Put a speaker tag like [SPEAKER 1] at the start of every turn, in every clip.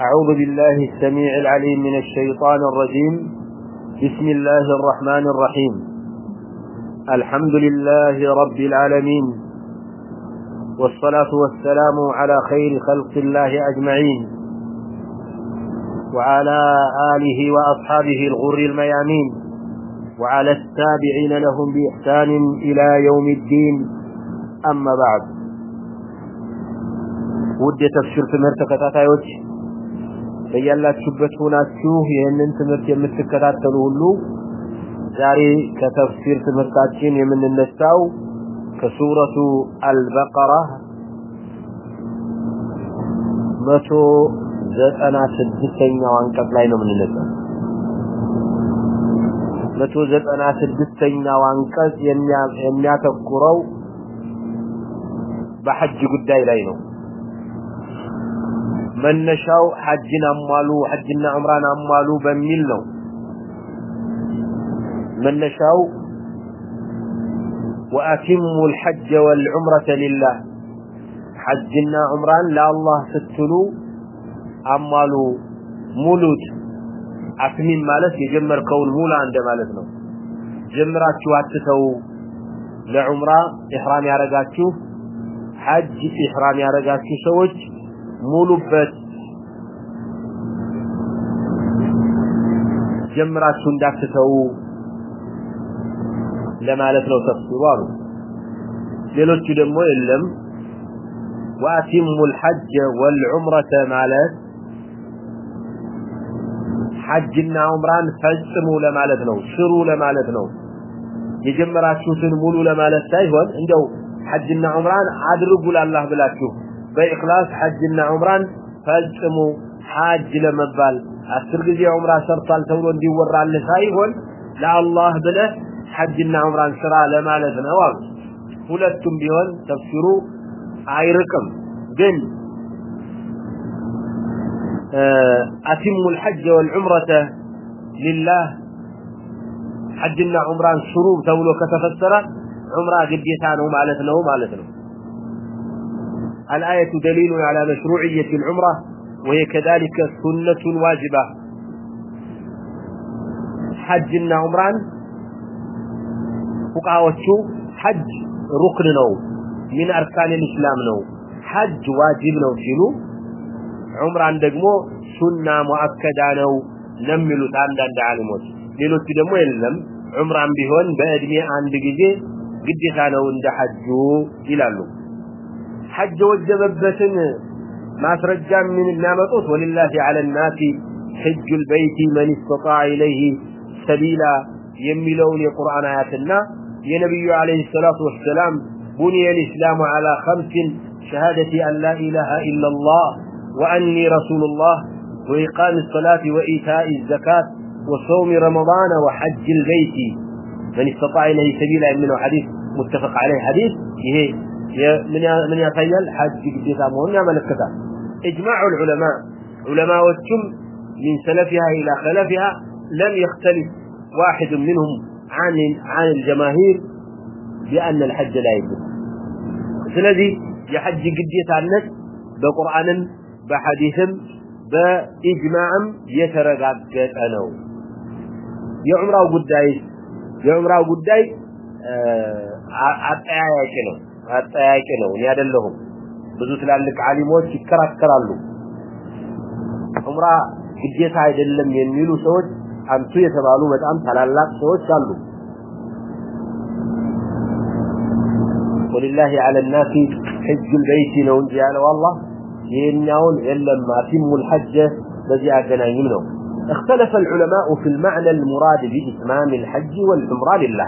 [SPEAKER 1] أعوذ بالله السميع العليم من الشيطان الرجيم. بسم الله الرحمن الرحيم. الحمد لله رب العالمين. والصلاة والسلام على خير خلق الله أجمعين. وعلى آله وأصحابه الغر الميامين. وعلى التابعين لهم بإحسان إلى يوم الدين. أما بعد. ودي تفسير في تمرت كتاتايوች በያላችሁበት ሆናችሁ ይህንን ትምህርት የምትከታተሉ ሁሉ ዛሬ ከተፍሲር ትምህርታችን የምንነሳው ከሱረቱ አልበቀራ መቶ ዘጠና ስድስተኛው አንቀጽ ላይ ነው የምንነሳው። መቶ ዘጠና ስድስተኛው አንቀጽ የሚያተኩረው በሐጅ ጉዳይ ላይ ነው። መነሻው ሐጅን አሟሉ ሐጅና ዑምራን አሟሉ በሚል ነው መነሻው وأتموا الحج والعمرة لله حجنا عمران لا الله ستلو أمالو مولود أتمين مالت يجمر كون مولا عند مالتنا جمرات شواتتو لعمرة إحرام يارقاتشو حج إحرام يارقاتشو سوج ሙሉበት ጀምራችሁ እንዳትተው ለማለት ነው ተፍሲሩ አሉ ሌሎቹ ደግሞ የለም واتموا الحج والعمره ማለት ሐጅና ዑምራን ፈጽሙ ለማለት ነው ስሩ ለማለት ነው የጀመራችሁትን ሙሉ ለማለት ሳይሆን እንደው ሐጅና ዑምራን አድርጉ ለአላህ ብላችሁ በኢኽላስ ሐጅና ዑምራን ፈጽሙ ሐጅ ለመባል አስር ጊዜ ዑምራ ሰርቷል ተብሎ እንዲወራልህ ሳይሆን ለአላህ ብለህ ሐጅና ዑምራን ስራ ለማለት ነው አሉ ሁለቱም ቢሆን ተፍሲሩ አይርቅም ግን أتم الحج والعمرة لله حجنا عمران شروب تولو كتفسر عمرة قديتانه مالتنا ومالتنا الآية دليل على مشروعية العمرة، وهي كذلك سنة واجبة. حجنا عمران فقهوتشو حج ركن نو، من أركان الإسلام نو. حج واجب نو شنو عمران دقمو سنة مؤكدة نو نملو تاندان دعالموت ليلو تدمو يلم عمران بهون بأدمي عند جزي قديتا نو اند إلى حج وجببتن ما ترجع من النامطوت ولله على الناس حج البيت من استطاع إليه سبيلا يملون القرآن آياتنا يا نبي عليه الصلاة والسلام بني الإسلام على خمس شهادة أن لا إله إلا الله وأني رسول الله وإقام الصلاة وإيتاء الزكاة وصوم رمضان وحج البيت من استطاع إليه سبيلا من حديث متفق عليه حديث هي من من يتيل حج جديد مهن يملكتا اجماع العلماء علماء والجم من سلفها الى خلفها لم يختلف واحد منهم عن عن الجماهير بان الحج لا يجوز الذي يحج جديد الناس بقران بحديث باجماع يترغغط ነው የዑምራው ጉዳይ የዑምራው ጉዳይ አጠያያቂ ነው አጠያቂ ነው እኔ አይደለሁም ብዙ ትላልቅ ዓሊሞች ይከራከራሉ ዑምራ ግዴታ አይደለም የሚሉ ሰዎች አንቱ የተባሉ በጣም ታላላቅ ሰዎች አሉ ولله على الناس حج البيت ነው እንጂ ያለው አላህ ይሄኛውን የለም አቲሙ الحج በዚህ አገናኝም ነው اختلف العلماء في المعنى المراد بإتمام الحج والعمرة لله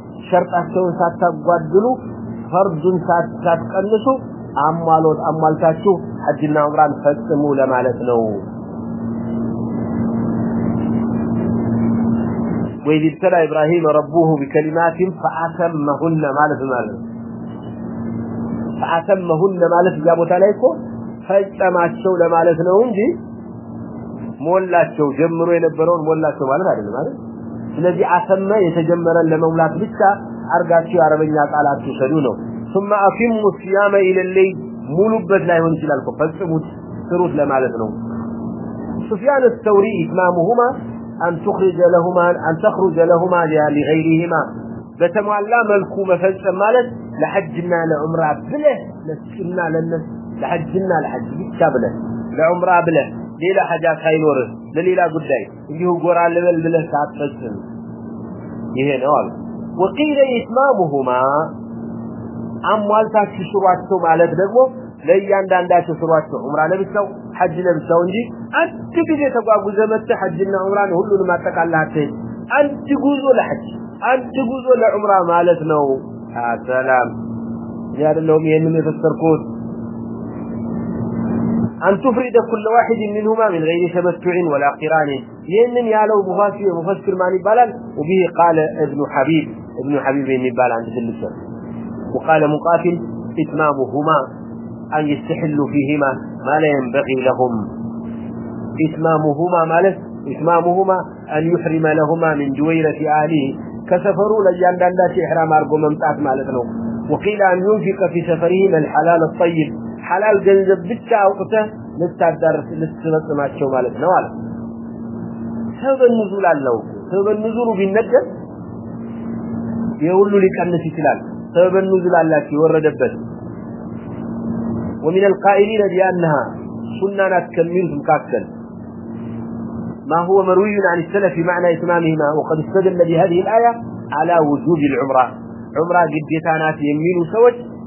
[SPEAKER 1] ሸርጣቸውን ሳታጓድሉ ፈርዱን ሳትቀንሱ አሟሎት አሟልታችሁ ሐጅና ዑምራን ፈጽሙ ለማለት ነው። وإذ ابتلى إبراهيم ربه بكلمات فأتمهن مالف مالف فأتمهن مالف جابوت عليكو فاجتمعت شو لمالف نهون جي مولات شو جمروا ينبرون مولات شو مالف هذا مالف ስለዚህ አሰመ የተጀመረን ለመሙላት ብቻ አርጋችሁ የአረበኛ ቃላት ይሰዱ ነው ثم افم الصيام الى الليل ሙሉበት ላይ ሆን ይችላል ፈጽሙት ስሩት ለማለት ነው سفيان الثوري اتمامهما ان تخرج لهما ان تخرج لهما لغيرهما بتموالا ملكو مفصم ማለት ለሐጅና ለዑምራ ብለህ ለስና ለነስ ለሐጅና ለሐጅ ብቻ ብለህ ለዑምራ ብለህ ሌላ ሐጃ ሳይኖር ለሌላ ጉዳይ እንዲሁ ጎራ ለበል ብለህ ሳትፈጽም ይሄ ነው አሉ وقيل اتمامهما አሟልታችሁ ስሯቸው ማለት ደግሞ ለእያንዳንዳቸው ስሯቸው ዑምራ ለብቻው ሐጅ ለብቻው እንጂ አንድ ጊዜ ተጓጉዘ መጥተህ ሐጅና ዑምራን ሁሉንም አጠቃላህ አንድ ጉዞ ለሐጅ አንድ ጉዞ ለዑምራ ማለት ነው ሰላም ያደለውም ይሄንን የፈሰርኩት أن تفرد كل واحد منهما من غير تمتع ولا قران. ينن يالو مفسر مفسر معني بالال، وبه قال ابن حبيب. ابن حبيب بن بال عند السر. وقال مقاتل اتمامهما أن يستحلوا فيهما ما لا ينبغي لهم. اتمامهما ما له اتمامهما أن يحرم لهما من جويرة آله. كسفروا لجان داندات إحرام أرقو ممتعت مالتنا وقيل أن ينفق في سفرهما الحلال الطيب. حلال جنزب بيتشا أوقته لستادر لستماتشو مالتنا والا سبب النزول الله سبب النزول بالنجد يقول لك أنه تلال. سبب النزول الله يوردبت ومن القائلين بأنها سنة تكمل مكاكل. ما هو مروي عن السلف معنى إتمامهما. وقد استدل بهذه الآية على وجوب العمرة. عمرة قد يتانات يمين سوج.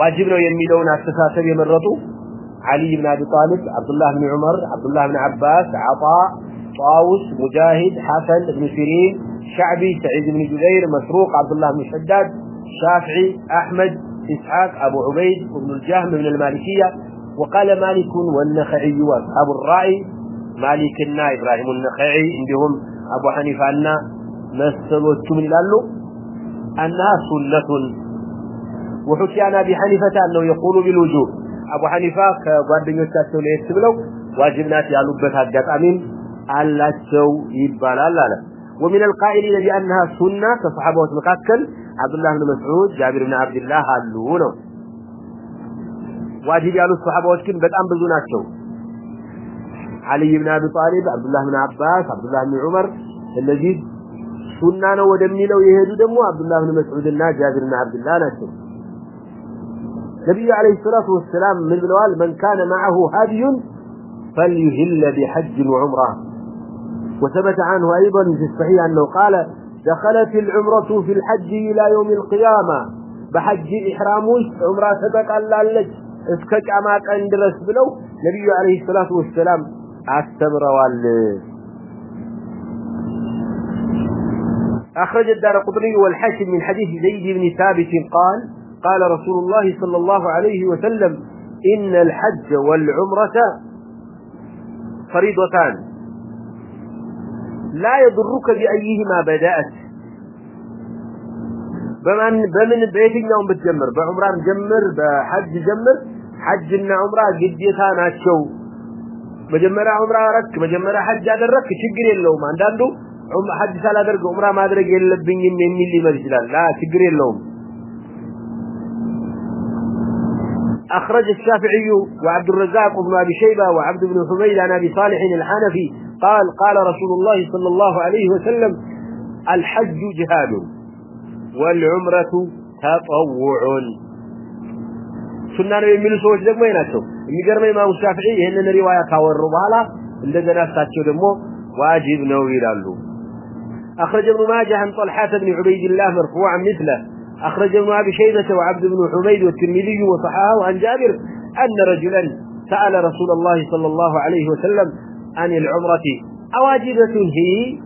[SPEAKER 1] واجب ነው የሚለውን አስተሳሰብ የመረጡ علي بن ابي طالب عبد الله بن عمر عبد الله بن عباس عطاء طاووس مجاهد حسن بن سيرين شعبي سعيد بن جبير مسروق عبد الله بن شداد شافعي احمد إسحاق أبو عبيد بن الجهم من المالكية وقال مالك والنخعي وأصحاب الرأي مالكنا إبراهيم النخعي عندهم أبو حنيفة أن مسلوت من لالو أنها سنة وحكي عن أبي حنيفة أنه يقول بالوجوب أبو حنيفة كبردن يستطيعون يستبلو واجبنا في ألوبة هدات أمين ألا تسو يبالا لا ومن القائلين بأنها سنة كصحابة مقاكل عبد الله بن مسعود جابر بن عبد الله هالونه واجب يالو الصحابة كن بدأم بذناتهم علي بن أبي طالب عبد الله بن عباس عبد الله بن عمر الذي سنة ودمي لو يهدو دمو عبد الله بن مسعود الناجابر بن عبد الله ناتهم نبي عليه الصلاة والسلام من بلوال من كان معه هادي فليهل بحج وعمرة وثبت عنه أيضا في الصحيح أنه قال دخلت العمرة في الحج إلى يوم القيامة بحج إحراموش عمرة سبق اللالج اسكك عماك اندرس بلو نبي عليه الصلاة والسلام أستمر وال أخرج الدار قطني والحاكم من حديث زيد بن ثابت قال قال رسول الله صلى الله عليه وسلم، إن الحج والعمرة فريضتان. لا يضرك بأيهما بدأت. بمن بمن بيتኛውም بتجمر، بعمران جمر، بحج جمر، حجنا عمره ግዴታ ናቸው መጀመሪያ ዑምራ አረክ መጀመሪያ ሐጅ አደረክ ችግር የለውም አንዳንዱ ሐጅ ሳላደርግ ዑምራ ማድረግ የለብኝም የሚል ሊመል ይችላል لا ችግር የለውም أخرج الشافعي وعبد الرزاق وابن أبي شيبة وعبد بن حميد عن أبي صالح الحنفي قال قال رسول الله صلى الله عليه وسلم الحج جهاد والعمرة تطوع سنة የሚሉ ሰዎች ደግሞ ይናቸው የሚገርመው ኢማሙ ሻፊዒ ይሄንን ሪዋያ ካወሩ በኋላ እንደገና እሳቸው ደግሞ ዋጅብ ነው ይላሉ أخرج ابن ماجه عن طلحة بن عبيد الله مرفوعا مثله أخرج ابن أبي شيبة وعبد بن حميد والترمذي وصححه عن جابر أن رجلا سأل رسول الله صلى الله عليه وسلم عن العمرة. أواجبة هي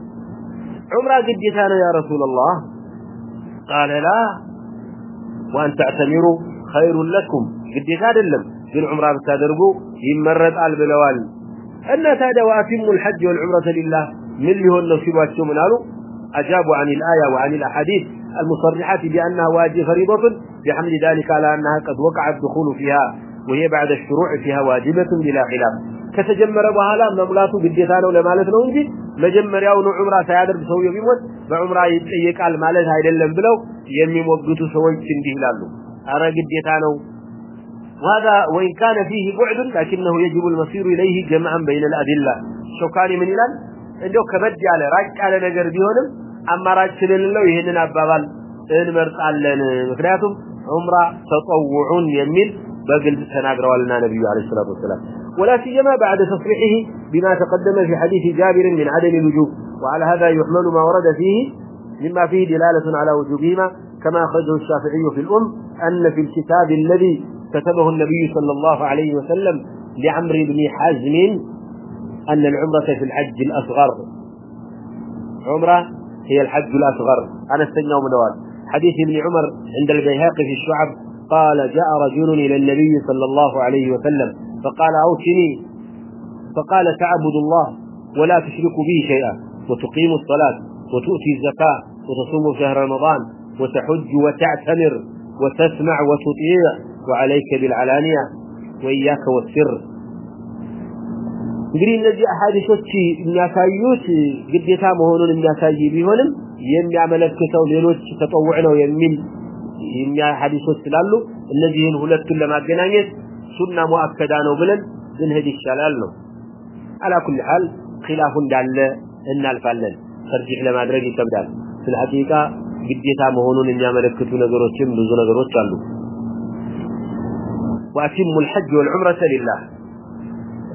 [SPEAKER 1] عمرة قد يا رسول الله. قال لا، وأن تعتمروا خير لكم. قد لم. في عمرة بتادرقوا يمرد على البلوال أن تادى وأتموا الحج والعمرة لله. من اللي هو النصيب من أجابوا عن الآية وعن الأحاديث. المصرحة بأنها واجب فريضة بحمل ذلك على أنها قد وقع الدخول فيها وهي بعد الشروع فيها واجبة بلا خلاف ከተጀመረ በኋላ መሙላቱ ግዴታ ነው ለማለት ነው እንጂ መጀመሪያውኑ ዑምራ ሳያደርግ ሰውየው ቢሞት በዑምራ ይጠየቃል ማለት አይደለም ብለው የሚሞግቱ ሰዎች እንዲህ ይላሉ አረ ግዴታ ነው وهذا وإن كان فيه بعد لكنه يجب المصير إليه جمعا بين الأدلة شوكاني من إلان እንደው ከበድ ያለ ራቅ ያለ ነገር ቢሆንም አማራጭ ስለሌለው ይሄንን አባባል እንመርጣለን ምክንያቱም ዑምራ ተጠውዑን የሚል በግልጽ ተናግረዋልና ነብዩ አለይሂ ሰላቱ ወሰለም ولا سيما بعد تصريحه بما تقدم في حديث جابر من عدم الوجوب وعلى هذا يحمل ما ورد فيه مما فيه دلالة على وجوبهما كما أخرجه الشافعي في الأم أن في الكتاب الذي كتبه النبي صلى الله عليه وسلم لعمر بن حزم أن العمرة في الحج الأصغر عمرة هي الحج الأصغر أنا استنى منوال حديث ابن عمر عند البيهقي في الشعب، قال جاء رجل إلى النبي صلى الله عليه وسلم فقال أوصني. فقال تعبد الله ولا تشرك به شيئا، وتقيم الصلاة، وتؤتي الزكاة، وتصوم شهر رمضان، وتحج وتعتمر، وتسمع وتطيع، وعليك بالعلانية، وإياك والسر. እንግዲህ እነዚህ አሐዲሶች የሚያሳዩት ግዴታ መሆኑን የሚያሳይ ቢሆንም የሚያመለክተው ሌሎች ተጠውዕ ነው የሚል የሚያ ሐዲሶች ስላሉ እነዚህን ሁለቱን ለማገናኘት ሱና ሙአከዳ ነው ብለን ብንሄድ ይሻላል ነው አላ ኩል ሐል ኺላፉ እንዳለ እናልፋለን ተርጂህ ለማድረግ ይከብዳል ስለ ሐቂቃ ግዴታ መሆኑን የሚያመለክቱ ነገሮችም ብዙ ነገሮች አሉ واتم الحج والعمره لله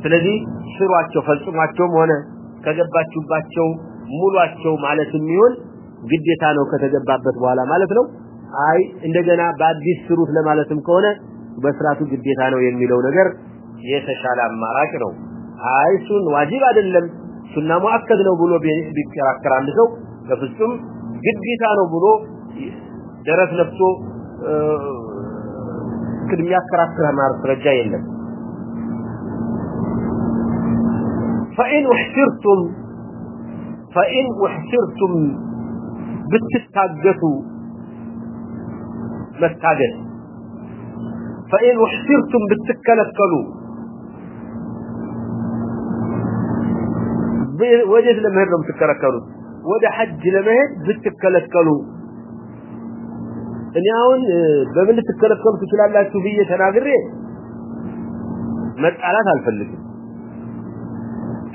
[SPEAKER 1] ስለዚህ ስሯቸው ፈጽሟቸውም ሆነ ከገባችሁባቸው ሙሏቸው ማለት የሚሆን ግዴታ ነው ከተገባበት በኋላ ማለት ነው አይ እንደገና በአዲስ ስሩት ለማለትም ከሆነ በስራቱ ግዴታ ነው የሚለው ነገር የተሻለ አማራጭ ነው አይ ሱን ዋጅብ አይደለም ሱና ሙአከድ ነው ብሎ ቢከራከር አንድ ሰው በፍጹም ግዴታ ነው ብሎ ደረስ ለብሶ ቅድሚያ ያከራክራ ማለት የለም فإن احسرتم فإن احسرتم بتتاجتوا مستاجت فإن احسرتم بتتكلكلوا وجد لما هدهم تكلكلوا وده حج لما هد بتتكلكلوا እኔ አሁን በምን ልትከለከሉ ትችላላችሁ ብዬ ተናግሬ መጣላት አልፈልግም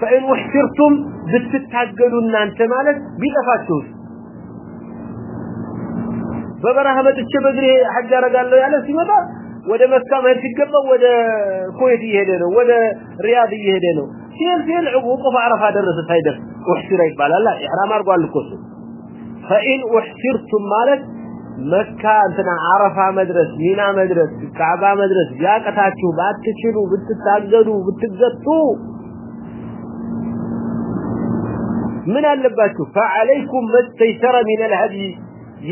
[SPEAKER 1] فإن وحشرتم بتتاجدوا እናንተ ማለት ቢጠፋችሁ በበረሃ መጥቼ በግሬ ሐጅ አረጋለሁ ያለ ሲመጣ ወደ መካ መሄድ ሲገባው ወደ ኩዌት እየሄደ ነው ወደ ሪያድ እየሄደ ነው ሲል ሲል ወቁፍ አረፋ ደረሰ ሳይደርስ ወሕሽራ ይባላል ኢሕራም አድርጓል እኮ እሱ ፈኢን ወሕሽርቱም ማለት መካ እንትና አረፋ መድረስ ሚና መድረስ ካዕባ መድረስ ያቀታችሁ ባትችሉ ብትታገዱ ብትገጡ ምን አለባችሁ فعليكم ما استيسر من الهدي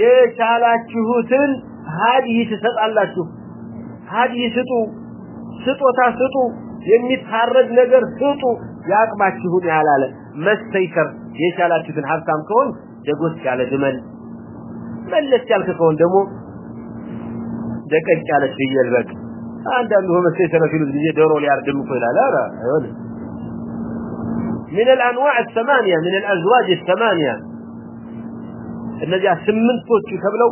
[SPEAKER 1] የቻላችሁትን ሀዲይ ትሰጣላችሁ ሀዲይ ስጡ ስጦታ ስጡ የሚታረድ ነገር ስጡ ያቅማችሁን ያላለ መስተይሰር የቻላችሁትን ሀብታም ከሆን ደጎስ ያለ ግመል መለስ ያልክ ከሆን ደግሞ ደቀቅ ያለ ፍየል በግ አንዳንዱ መስተይሰር ሲሉት ጊዜ ዶሮ ሊያርድም እኮ ይላል ኧረ አይሆንም من الأنواع الثمانية من الأزواج الثمانية. الذي سمنت فوتش كبلو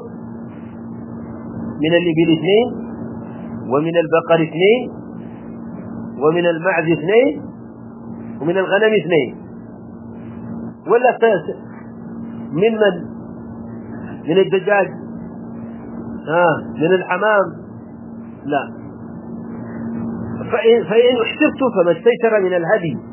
[SPEAKER 1] من الإبل اثنين ومن البقر اثنين ومن المعز اثنين ومن الغنم اثنين. ولا من من؟ من الدجاج. ها من الحمام. لا. فإن, فإن احترت فما استيسر من الهدي.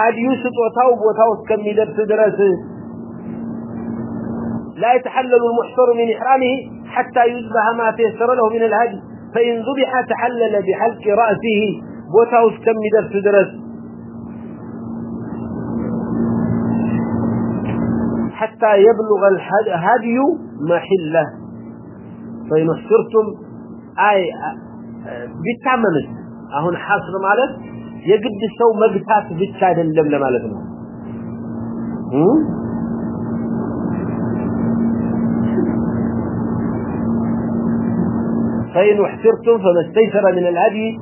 [SPEAKER 1] هدي سطوتاو بوتاو እስከሚደርስ ድረስ لا يتحلل المحصر من إحرامه حتى يذبح ما تيسر له من الهدي فإن ذبح تحلل بحلق رأسه بوتاو እስከሚደርስ ድረስ حتى يبلغ الهدي محله فإن احصرتم أي بالتعممت أهون حصر مالت يقد سو مقتات بالتاد اللملة مالتنا فإن احصرتم فما استيسر من الهدي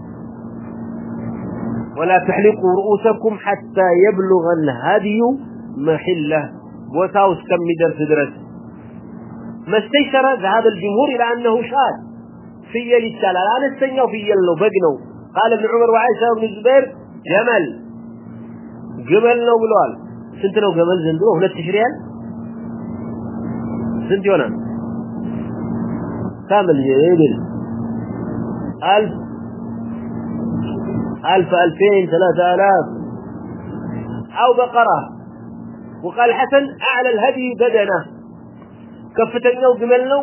[SPEAKER 1] ولا تحلقوا رؤوسكم حتى يبلغ الهدي محله بوتاوس كم مدر درس ما استيسر ذهب الجمهور إلى أنه شاد في للسالة لا نستنيو في يلو بقنو قال ابن عمر وعيسى وابن الزبير، جمل. جمل نو بلوال. سنت نو جمل زندو هنا التشريال سنت يونا. كامل يبل ألف. ألف، ألفين، ثلاثة آلاف. أو بقرة. وقال حسن، أعلى الهدي بدنه. كفتنه وجملنه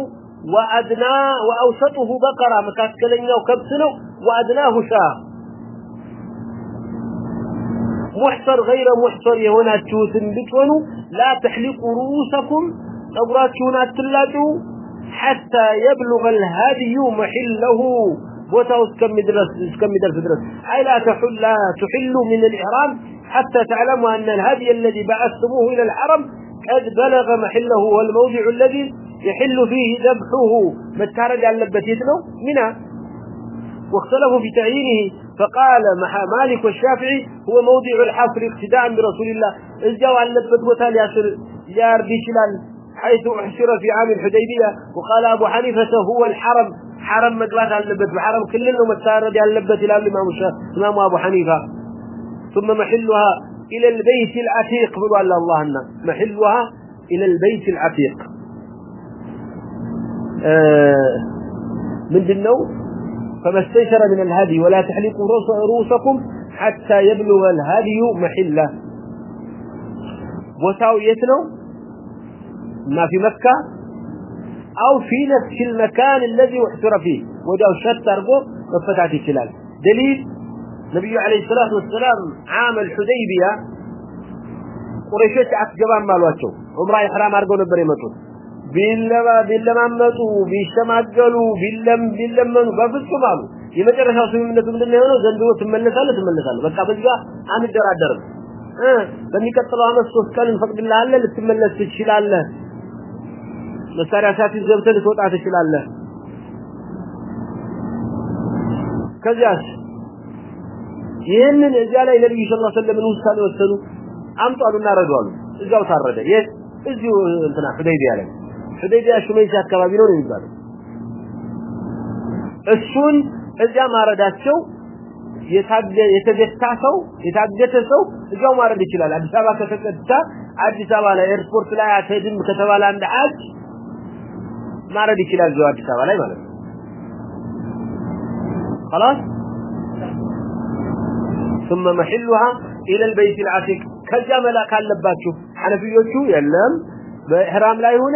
[SPEAKER 1] وأدنى، وأوسطه بقرة. مكاكلنه وكبسنه وأدناه شاه. محصر غير محصر يهونا تشوثن بتونو، لا تحلقوا رؤوسكم أبرات شونا تلاتو، حتى يبلغ الهدي محله. بوتاوس كم مدرس كم مدرس درس. أي لا تحل، لا تحلوا من الإحرام، حتى تعلموا أن الهدي الذي بعثتموه إلى الحرم قد بلغ محله، والموضع الذي يحل فيه ذبحه. ما متارد على لبتيتنا منها. واختلفوا في تعيينه فقال مالك والشافعي هو موضع الحصر اقتداء برسول الله. الجو على اللبت وتالي ياسر ياردي شلال حيث احشر في عام الحديبية. وقال أبو حنيفة هو الحرم حرم مقلات على اللبت وحرم كلنا متارد على اللبت إلى الإمام, الإمام أبو حنيفة. ثم محلها إلى البيت العتيق بلو فقال الله أنه محلها إلى البيت العتيق. آه من دنو فما استيسر من الهدي ولا تحلقوا رؤوسكم حتى يبلغ الهدي محله بوتاو يتنو ما في مكة أو في نفس المكان الذي احتر فيه وداو شت أرقو وفتحت الشلال دليل نبي عليه الصلاة والسلام عام الحديبية قريشة أكجبان مالواتشو عمره إحرام أرقو نبري مطلوب ቢለማ ቢለባ ቢለማመጡ ቢሸማገሉ ቢለም ቢለመኑ በፍጹም አሉ የመጨረሻው ስምምነቱ ምንድነው የሆነው ዘንድሮ ትመለሳለ ትመለሳለ በቃ በዚህ ጋር አንደራደርም እ በሚቀጥለው አመት ሶስት ቀን እንፈቅድልሃለን ልትመለስ ትችላለህ መሳሪያ ሳትይዝ ገብተህ ልትወጣ ትችላለህ ከዚያስ ይህንን እዚያ ላይ ነቢዩ ስላ ሰለምን ውሳኔ ወሰኑ አምጡ አሉ እናረዱ አሉ እዚያው ታረደ የት እዚሁ እንትና ሁደይቢያ ላይ ሁደይቢያ ሹመይሲ አካባቢ ነው የሚባለው እሱን እዚያ ማረዳቸው የታገ የተገታ ሰው የታገተ ሰው እዚያው ማረድ ይችላል አዲስ አበባ ከተቀጣ አዲስ አበባ ላይ ኤርፖርት ላይ አትሄድም ከተባለ አንድ ሐጅ ማረድ ይችላል እዚያው አዲስ አበባ ላይ ማለት ነው خلاص ثم محلها الى البيت العتيق ከዚያ መላክ አለባችሁ ሐነፊዮቹ የለም በኢህራም ላይ ሆነ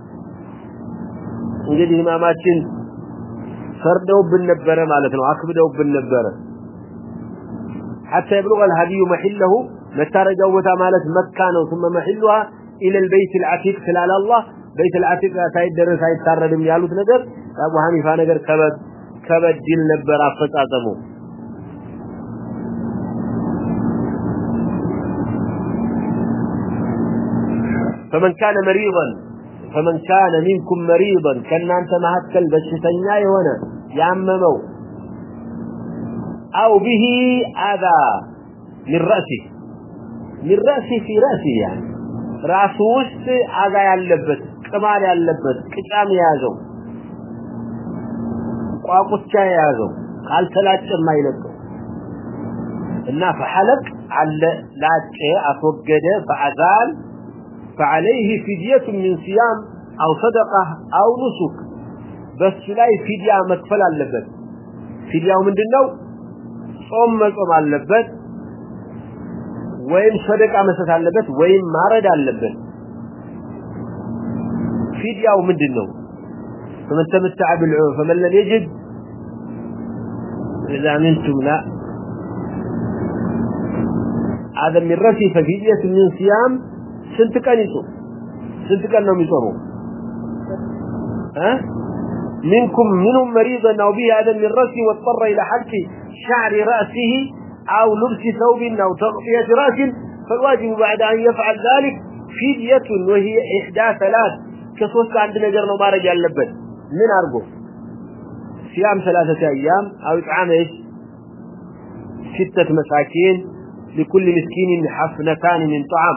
[SPEAKER 1] እንግዲህ ኢማማችን ፈርደውብን ነበረ ማለት ነው አክብደውብን ነበረ حتى يبلغ الهدي محله መታረ ጀውታ ማለት መካ ነው ثم محلها الى البيت العتيق خلال الله بيت العتيق ሳይደረስ አይታረድም ያሉት ነገር አቡ ሐኒፋ ነገር ከበድ ከበድል ነበር አፈጻጸሙ فمن كان مريضا فمن كان منكم مريضا كان انت مهكل بشتنيا يونا يعممو. او به اذى من رأسه. من رأسه في رأسه يعني. رأسه وسط اذى يالبت قمال يالبت قطام يازو. وقوتشا يازو. قال የያዘው ما አይለቀው እና فحلق على لاጨ አስወገደ فعزال فعليه فدية من صيام أو صدقة أو نسك. بس لا فدية مكفل اللبت فدية من دنو؟ صوم مصوم اللبت وين صدقة مسات اللبت وين مارد اللبت فدية من دنو. فمن تمتع بالعوم فمن لم يجد، إذا منتم لا. هذا من رسي ففدية من صيام ስንት ቀን ይጾም ስንት ቀን ነው የሚጾመው ها منكم منهم مريضا او به هذا من رأسه واضطر الى حلق شعر رأسه او لبس ثوب او تغطية رأس فالواجب بعد ان يفعل ذلك فدية وهي احدى ثلاث كسوست عند نجر ነው ማረግ ያለበት ምን አርጎ صيام ثلاثة ايام او اطعام ايش ستة مساكين لكل مسكين حفنتان من طعام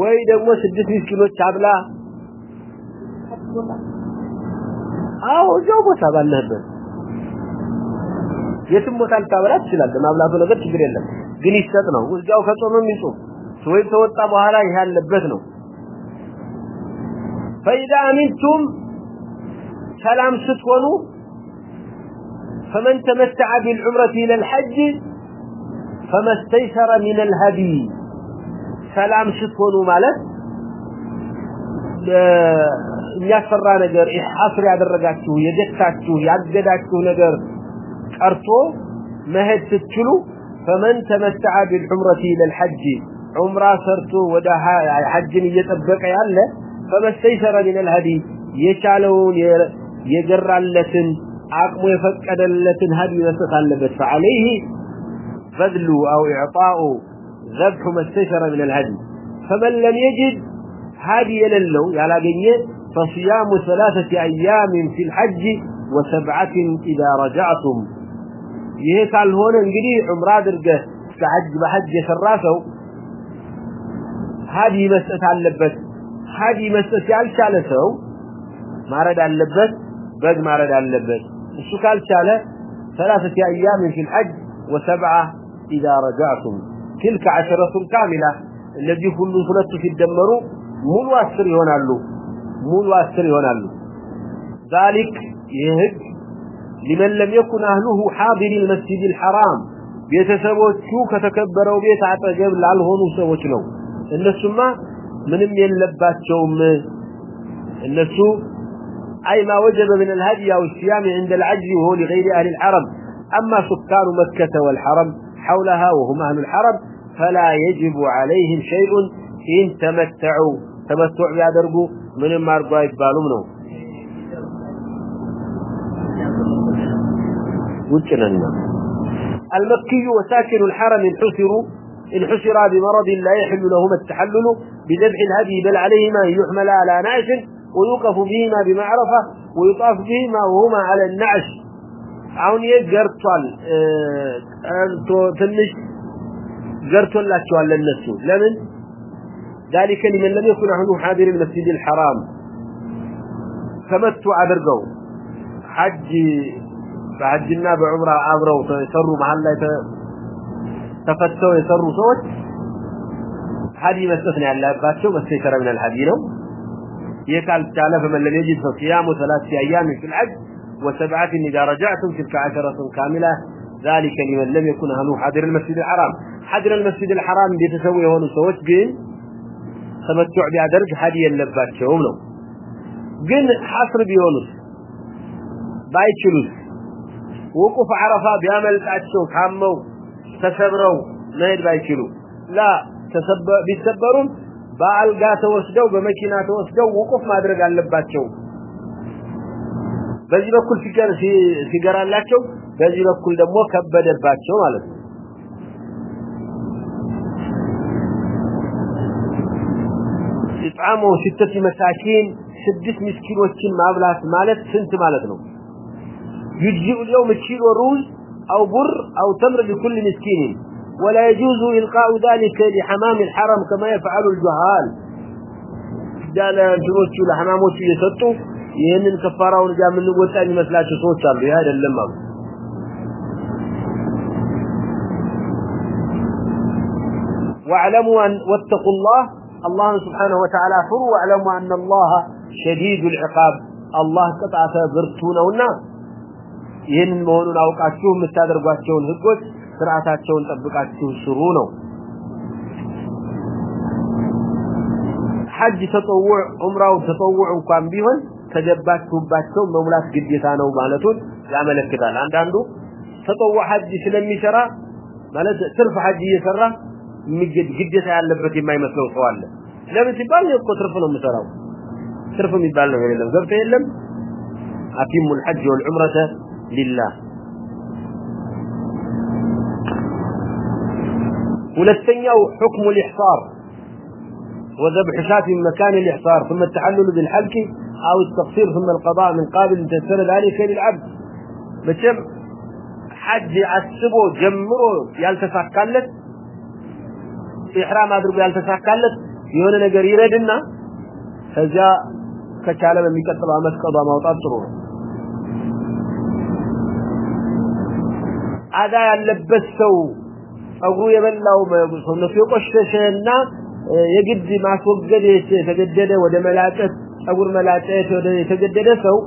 [SPEAKER 1] ወይ ደግሞ ስድስት ምስኪኖች አብላ አዎ እዛው ቦታ ባለህበት የትም ቦታ ልታበላ ትችላለህ ማብላቱ ነገር ችግር የለም ግን ይሰጥ ነው እዛው ከጾምም ይጾም ወይ ተወጣ በኋላ ይሄ ያለበት ነው فإذا أمنتم سلام ستونوا فمن تمتع بالعمرة إلى الحج فما استيسر من الهدي سلام ستونوا ማለት የሚያሰራ ነገር ሐስር ያደረጋችሁ የደካችሁ ያገዳችሁ ነገር ቀርቶ መሄድ ስትችሉ فمن تمتع بالعمرة إلى الحج عمره ሰርቶ ወደ ሐጅን እየጠበቀ ያለ فما استيسر من الهدي የቻለውን የገራለትን አቅሙ የፈቀደለትን هدي መስጠት አለበት فعليه بذل أو إعطاء ذبح ما استيسر من الهدي فمن لم يجد هدي لله يلا جنيه فصيام ثلاثة أيام في الحج وسبعة إذا رجعتم ይሄ ካልሆነ እንግዲህ ዑምራ አድርገህ እስከ ሐጅ በሐጅ የሰራ ሰው ሀዲ መስጠት አለበት ሀዲ መስጠት ያልቻለ ሰው ማረድ አለበት በግ ማረድ አለበት እሱ ካልቻለ ثلاثة أيام في الحج وسبعة إذا رجعتم تلك عشرة كاملة الذي كل ثلاث في الدمر مولو أسر يهونالو مولو أسر يهونالو ذلك يهد لمن لم يكن أهله حاضر المسجد الحرام ቤተሰቦቹ ከተከበረው ቤት አጠገብ ላልሆኑ ሰዎች ነው እነሱማ ምንም የለባቸውም እነሱ أي ما وجب من الهدي أو الصيام عند العجز وهو لغير أهل الحرم أما سكان مكة والحرم حولها وهم أهل الحرم فلا يجب عليهم شيء إن تمتعوا. تمتع بيادرقوا من المرضى يتبالوا منه وجنا المكي وساكن الحرم انحسروا انحسر بمرض لا يحل لهما التحلل، بذبح الهدي، بل عليهما يحمل على نعش، ويوقف بهما بمعرفة، ويطاف بهما وهما على النعش. አሁን የገርቷል አንቶ ትንሽ ገርቶላቸዋል ለነሱ ለምን ذلك لمن لم يكن عنه حاضر المسجد الحرام تمتع አድርገው ሐጅ በሐጅና በዑምራ አብረው ተሰሩ መሃል ላይ ተፈተው የሰሩ ሰዎች ሐዲ መስጠት ነው ያለባቸው መስከረ من الحدي ነው የካል ታለ فمن لم يجد فصيام ثلاث ايام في الحج وسبعة إذا رجعتم تلك عشرة كاملة، ذلك لمن لم يكن أهله حاضر المسجد الحرام. حاضر المسجد الحرام بيتسوي هون سوت جن تمتع بيادرج هدي اللبات شوم لو جن حصر بيونس بايتشلوس وقف عرفة بيعمل تأتشو كامو تسبروا ما يدبايتشلو لا تسبب باع بألقا توسدوا بمكينات توسدوا وقف ما أدرج اللبات شوم በዚህ በኩል ሲገር ሲገራላቸው በዚህ በኩል ደግሞ ከበደባቸው ማለት ነው ኢጣሙ ስተት መሳኪን ስድስት ምስኪኖችን ማብላት ማለት ስንት ማለት ነው يجزئ اليوم كيلو رز أو بر أو تمر لكل مسكين ولا يجوز إلقاء ذلك لحمام الحرم كما يفعل الجهال قال جنوش لحماموش يسطوا ይህንን ከፋራውን ጋ ምን ወጣ የሚመስላቸው ሰዎች አሉ ይሄ አይደለም አሉ واعلموا ان واتقوا الله الله سبحانه وتعالى فر واعلموا ان الله شديد العقاب الله قطعه برتو ነውና ይህንን መሆኑን አውቃችሁ የምታደርጓቸውን ህጎች ስርዓታቸውን ጠብቃችሁ ስሩ ነው ሐጅ ተጠውዕ ዑምራው ተጠውዕ እንኳን ቢሆን ተገባችሁባቸው መሙላት ግዴታ ነው ማለቱን ያመለክታል አንዳንዱ ተጠውዕ ሐጅ ስለሚሰራ ማለት ትርፍ ሐጅ እየሰራ ግዴታ ያለበት የማይመስለው ሰው አለ ለምን ሲባል እኮ ትርፍ ነው የምሰራው ትርፍ የሚባል ነገር የለም ገብተ የለም አቲሙ الحج والعمرة لله ሁለተኛው حكم الاحصار وذبح شاة من مكان الاحصار ثم التحلل بالحلق أو التقصير ثم القضاء من قابل أن تسر ذلك للعبد. مثل حج عسبه جمره يالتفاكالت إحرام أدربه يالتفاكالت يونا نقري ردنا فجاء كشالة ميكتب يكتب عمد قضاء موطات شروره አዳ ያለበት ما ጸጉሩ የበላው ሰውነቱ የቆሸሸና የግድ ማስወገድ የተገደደ ወደ ودملاكه ጸጉር መላጨት የተገደደ ሰው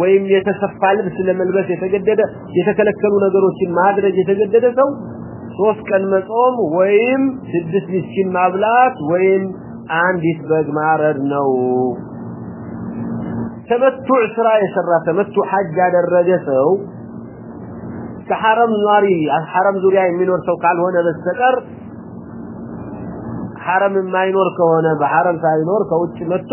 [SPEAKER 1] ወይም የተሰፋ ልብስ ለመልበስ የተገደደ የተከለከሉ ነገሮችን ማድረግ የተገደደ ሰው ሶስት ቀን መጾም ወይም ስድስት ምስኪን ማብላት ወይም አንዲት በግ ማረድ ነው ተመቱ ስራ የሰራ ተመቱ حج ያደረገ ሰው ከሐረም ኗሪ አልሐረም ዙሪያ የሚኖር ሰው ካልሆነ በስተቀር ሐረም የማይኖር ከሆነ በሐረም ሳይኖር ከውጭ መጥቶ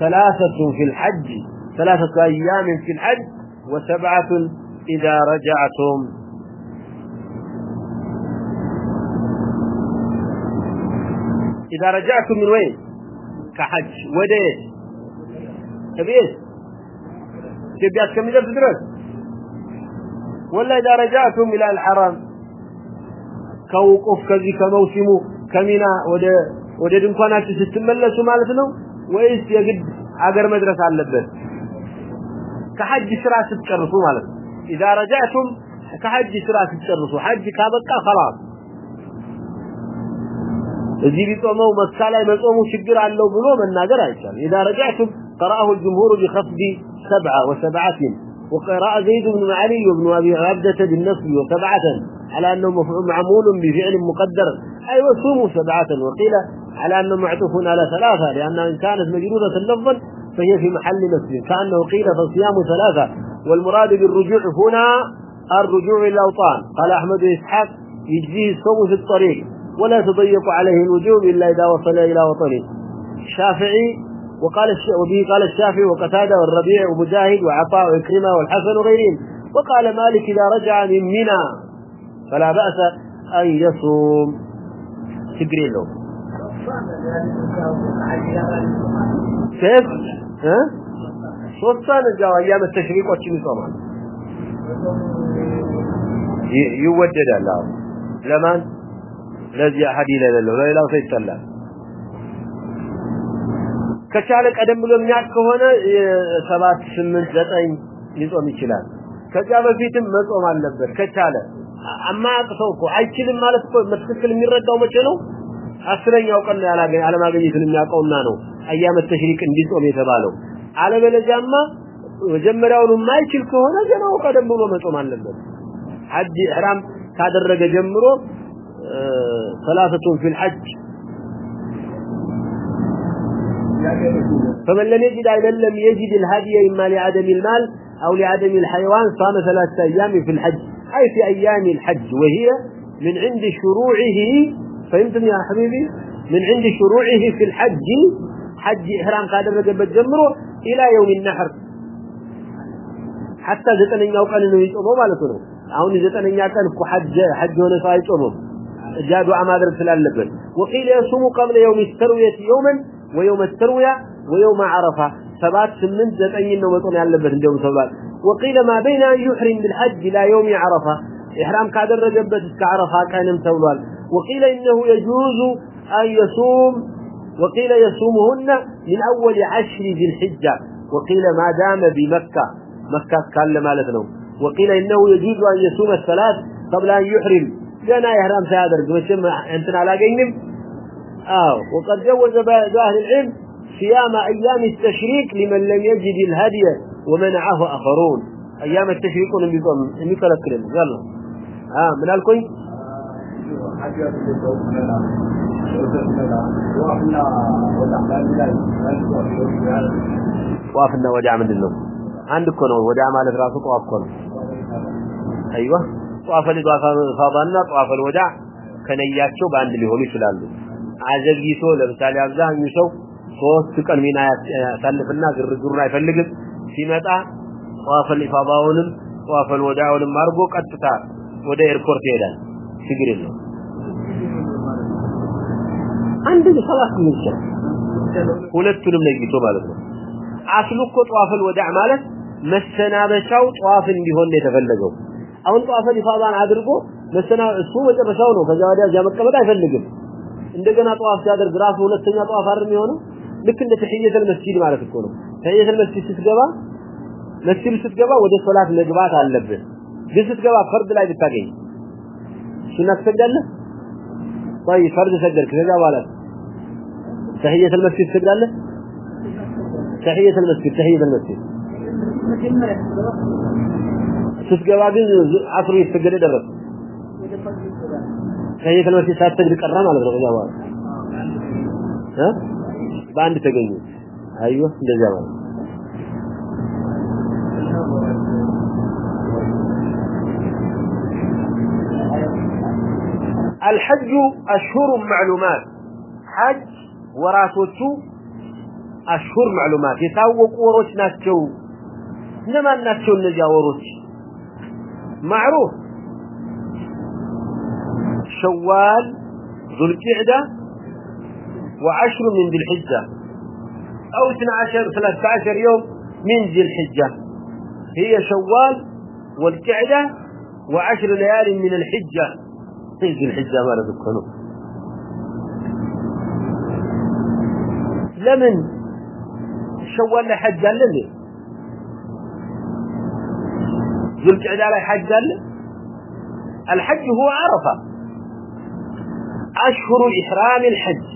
[SPEAKER 1] ثلاثة في الحج، ثلاثة أيام في الحج، وسبعة إذا رجعتم. إذا رجعتم من وين؟ كحج. وديه تبي إيش تبي أتكمل درس؟ ولا إذا رجعتم إلى الحرم، كوقف، كذي كموسمه كمنا ودى ودى دمكانات ستملسوا مالتنا؟ ወይስ የግድ አገር መድረስ አለበት ከሐጅ ስራ ስትጨርሱ ማለት ነው اذا رجعتم ከሐጅ ስራ ስትጨርሱ ሐጅ ካበቃ خلاص እዚህ ቢጾመው መካ ላይ መጾሙ ችግር አለው ብሎ መናገር አይቻልም اذا رجعتم قرأه الجمهور بخفض سبعة وسبعة وقراء زيد بن معلي وابن أبي عبدة بالنصب وسبعة على أنه معمول بفعل مقدر. أي وصوموا سبعة وقيل على أنه معطوف على ثلاثة لأنه إن كانت مجرورة لفظا فهي في محل نصب كأنه قيل فصيام ثلاثة. والمراد بالرجوع هنا الرجوع إلى الأوطان. قال أحمد إسحاق يجزيه الصوم في الطريق. ولا تضيق عليه الوجوب إلا إذا وصل إلى وطنه. الشافعي وقال وبه قال الشافعي وقتادة والربيع ومجاهد وعطاء وإكرمة والحسن وغيرهم. وقال مالك إذا رجع من منى فلا بأس أن يصوم تقرين له كيف؟ ها؟ صوتان الجو أيام التشريق وشمي صومان يودد الله لمن؟ لذي أحد إلى ذلك لا إله سيستلم ከቻለ ቀደም ብሎ የሚያውቅ ከሆነ ሰባት ስምንት ዘጠኝ ሊጾም ይችላል ከዚያ በፊትም መጾም አለበት ከቻለ አማያውቅ ሰው እኮ አይችልም ማለት እኮ በትክክል የሚረዳው መቼ ነው አስረኛው ቀን ነው ያላገኝ አለማገኘትን የሚያውቀውና ነው አያመ ተሽሪቅ እንዲጾም የተባለው አለበለዚያማ መጀመሪያውኑ የማይችል ከሆነ ገናው ቀደም ብሎ መጾም አለበት ሐጅ ኢህራም ካደረገ ጀምሮ ثلاثه في الحج فمن لم يجد أيضا لم يجد الهدي إما لعدم المال أو لعدم الحيوان صام ثلاثة أيام في الحج أي في أيام الحج، وهي من عند شروعه فهمتم يا حبيبي؟ من عند شروعه في الحج، حج إحرام قادر رجب جمره إلى يوم النحر. حتى زتنين يوقع لنه يصوموا مالتونه أو زتنين يوقع حج حج ونساء يصوموا جادوا عمادر سلال وقيل يصوم قبل يوم التروية يوما، ويوم التروية، ويوم عرفة. سبات سمنت زتين إنه مطون يعلبت اليوم سبات وقيل ما بين أن يحرم بالحج إلى يوم عرفة. إحرام كادر رجبت كعرفة كان متولال وقيل إنه يجوز أن يصوم، وقيل يصومهن من أول عشر ذي الحجة. وقيل ما دام بمكة. مكة كان لما لتنو. وقيل إنه يجوز أن يصوم الثلاث قبل أن يحرم. لأن إحرام سيادر. أنتنا على قينم. آه، وقد جوز بعض أهل العلم صيام أيام التشريك لمن لم يجد الهدي ومنعه آخرون أيام التشريك لم يكن لم يكن الكلام قال آه من الكوي وافنا ودع من النوم عندك كنو ودع مالك راسك طواف كنو أيوة طواف الإضافة فاضلنا طواف الودع كان ياتشو باند اللي هو يشلالو አዘግይቶ ለምሳሌ አብዛኛው ሰው ሶስት ቀን ሚና ያሳልፍና ግርግሩን አይፈልግም ሲመጣ ዋፈል ኢፋባውንም ዋፈል ወዳውንም አርጎ ቀጥታ ወደ ኤርፖርት ይሄዳል ችግር የለም አንድ ለሰላስ ምንጭ ሁለቱንም ለይቶ ማለት ነው አስልኮ ጧፈል ወዳዕ ማለት መሰናበቻው ጧፍ እንዲሆን የተፈለገው አሁን ጧፈል ኢፋባን አድርጎ መሰና እሱ መጨረሻው ነው ከዛ ወዲያ ያመቀበል አይፈልግም እንደገና ጧፍ ሲያደርግ ራሱ ሁለተኛ ጧፍ አርም ይሆነው ልክ እንደ ተህየተል መስጂድ ማለት እኮ ነው ተህየተል መስጂድ ስትገባ መስጂድ ስትገባ ወደ ሶላት መግባት አለብህ ግን ስትገባ ፈርድ ላይ ብታገኝ ሱና ትሰግዳለህ طيب فرض سجدك ከዛ በኋላ تحيه المسجد ትሰግዳለህ تحيه المسجد تحيه المسجد ስትገባ ግን አስሩ ይሰገደ ደረሰ ከየት ነው ሲሳተግ ቀራ ማለት ነው ከዛ በኋላ እ በአንድ ተገኙ አይዮ እንደዛ ማለት الحج اشهر معلومات حج ወራቶቹ አሽሁር معلومات የታወቁ ወሮች ናቸው እነማን ናቸው እነዚያ ወሮች معروف شوال ذو القعدة وعشر من ذي الحجة. أو اثنى عشر، ثلاثة عشر يوم من ذي الحجة. هي شوال والقعدة وعشر ليال من الحجة. في ذي الحجة ما رزقنا لمن؟ شوال لحج قال لي ذو القعدة لحج قال الحج هو عرفة. أشهر إحرام الحج.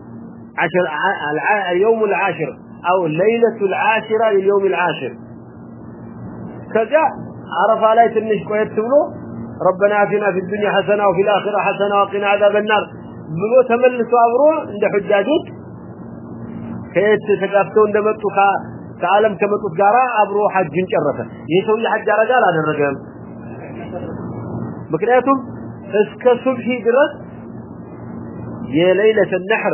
[SPEAKER 1] عشر اليوم العاشر او ليلة العاشرة لليوم العاشر. كذا عرف علي تنش كويت تبلو ربنا آتنا في الدنيا حسنة وفي الاخرة حسنة وقنا عذاب النار. بلو تملسوا أبرو عند حجاجوك كيت تقافتوا اندمتوا تعلم كما تقارا أبرو حج جرفة يسوي حج رجال هذا الرجال بكرياتهم اسكسوا بشي درس، يا ليلة النحر.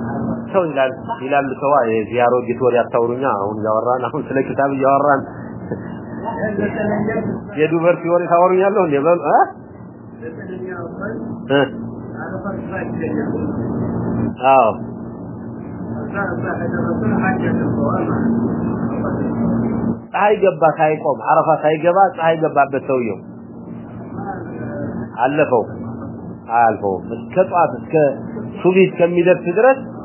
[SPEAKER 1] ሰው ይላል ይላል ሰው የዚያሮ ጊቶር ያታውሩኛ አሁን ያወራን አሁን ስለ ኪታብ ያወራን የዱበር ቲዮሪ ታወሩኛል እንዴ በል አ አዎ ፀሐይ ገባ ሳይቆም አረፋ ሳይገባ ፀሐይ ገባበት ሰውየው አለፈው አልፎ እስከ ጧት እስከ ሱቢ እስከሚደርስ ድረስ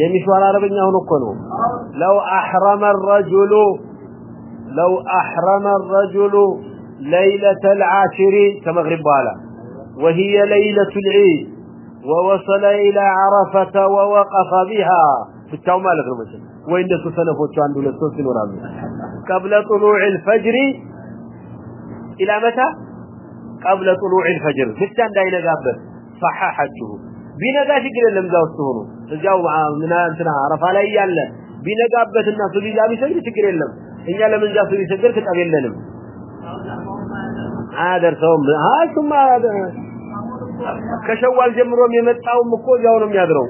[SPEAKER 1] የሚሽዋል አረበኛ ሆኖ እኮ ነው። ለው الرجل لو አህረመ الرجل ليله العاشر كمغرب بالا وهي ليله العيد ووصل الى عرفه ووقف بها في ማለት ነው መቼም። ወይ እንደሱ ሰለፎቹ አንድ ሁለት ሶስት قبل طلوع الفجر الى متى قبل طلوع الفجر ብቻ እንዳይነጋበት። صححته ቢነጋ ችግር የለም ዛው ስትሆኑ እዛው ምና እንትና አረፋ ላይ ያለ ቢነጋበትና ሱሊ ጋር ቢሰግድ ችግር የለም እኛ ለምን ጋር ሱሊ ሰገር ከጣብ የለንም አደርሰውም አሱማ ከሸዋል ጀምሮም የመጣውም እኮ ያው ነው የሚያድረው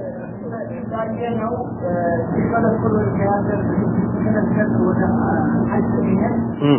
[SPEAKER 1] ነው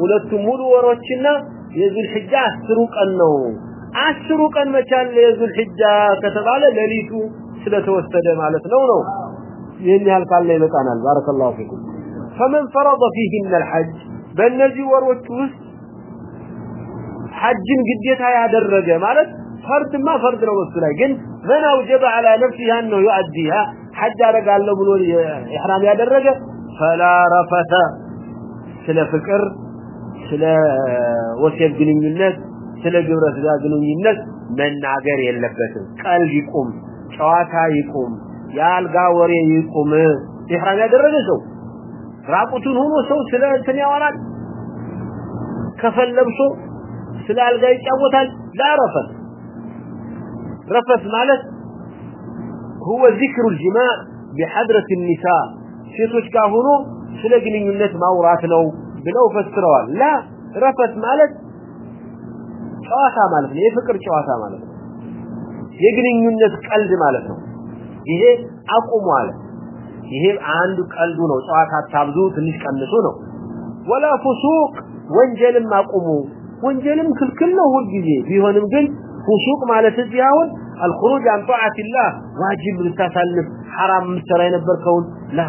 [SPEAKER 1] ሁለቱ ሙሉ ወሮችና የዙል ሒጃ አስሩ ቀን ነው አስሩ ቀን መቻል የዙል ሒጃ ከተባለ ለሊቱ ስለተወሰደ ማለት ነው ነው ይህን ያህል ካለ ይበቃናል ባረከላሁ ፊኩም فمن فرض فيهن الحج በእነዚህ ወሮች ውስጥ ሐጅን ግዴታ ያደረገ ማለት ፈርድማ ፈርድ ነው እሱ ላይ ግን من اوجب على نفسه انه يؤديها ሐጅ አደርጋለሁ ብሎ ኢህራም ያደረገ ፈላ ረፈተ ስለ ፍቅር ስለ ወሲብ ግንኙነት ስለ ግብረ ስጋ ግንኙነት መናገር የለበትም ቀልድ ይቁም ጨዋታ ይቁም የአልጋ ወሬ ይቁም ኢህራም ያደረገ ሰው ራቁቱን ሆኖ ሰው ስለ እንትን ያወራል ከፈል ለብሶ ስለ አልጋ ይጫወታል ላ ረፈት ረፈት ማለት هو ذكر الجماع بحضرة النساء ሴቶች ጋር ሆኖ ስለ ግንኙነት ማውራት ነው ብለው ፈስረዋል ላ ረፈት ማለት ጨዋታ ማለት ነው የፍቅር ጨዋታ ማለት ነው የግንኙነት ቀልድ ማለት ነው ይሄ አቁሙ አለ ይሄ አንዱ ቀልዱ ነው ጨዋታ ታብዙ ትንሽ ቀንሱ ነው ወላ ፉሱቅ ወንጀልም አቁሙ ወንጀልም ክልክል ነው ሁል ጊዜ ቢሆንም ግን ፉሱቅ ማለት እዚህ አሁን الخروج عن طاعة الله واجب لتسلف حرام مسترى ينبر كون لا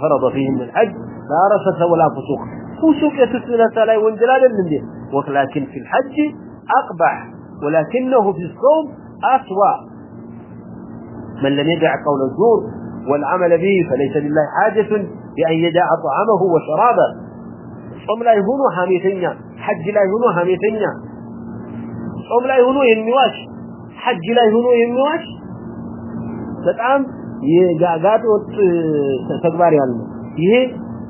[SPEAKER 1] فرض فيهم الحج لا رفث ولا فسوق فسوق يتسلسل لا وانجلال من دي ولكن في الحج أقبح ولكنه في الصوم أسوأ من لم يدع قول الزور والعمل به فليس لله حاجة بأن يدع طعامه وشرابه صوم لا يهونوا حاميتين حج لا يهونوا حاميتين صوم لا يهونوا يميواش حج لا يهونوا يميواش በጣም የጋጋጥ ወጥ ተግባር ያለው ይሄ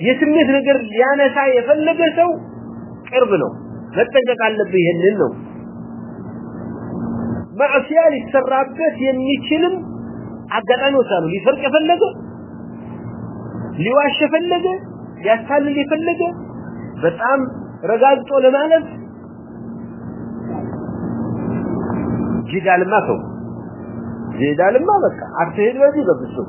[SPEAKER 1] የስሜት ነገር ሊያነሳ የፈለገ ሰው ቅርብ ነው መጠንቀቅ አለብህ ይሄንን ነው ማዕሲያ ሊሰራበት የሚችልም አጋጣሚ ወሳኑ ሊፈርቅ የፈለገ ሊዋሽ የፈለገ ያታልል የፈለገ በጣም ረጋግጦ ለማለት ጂዳልማ ተው ጂዳልማ በቃ አትሄድ በዚህ በፍጹም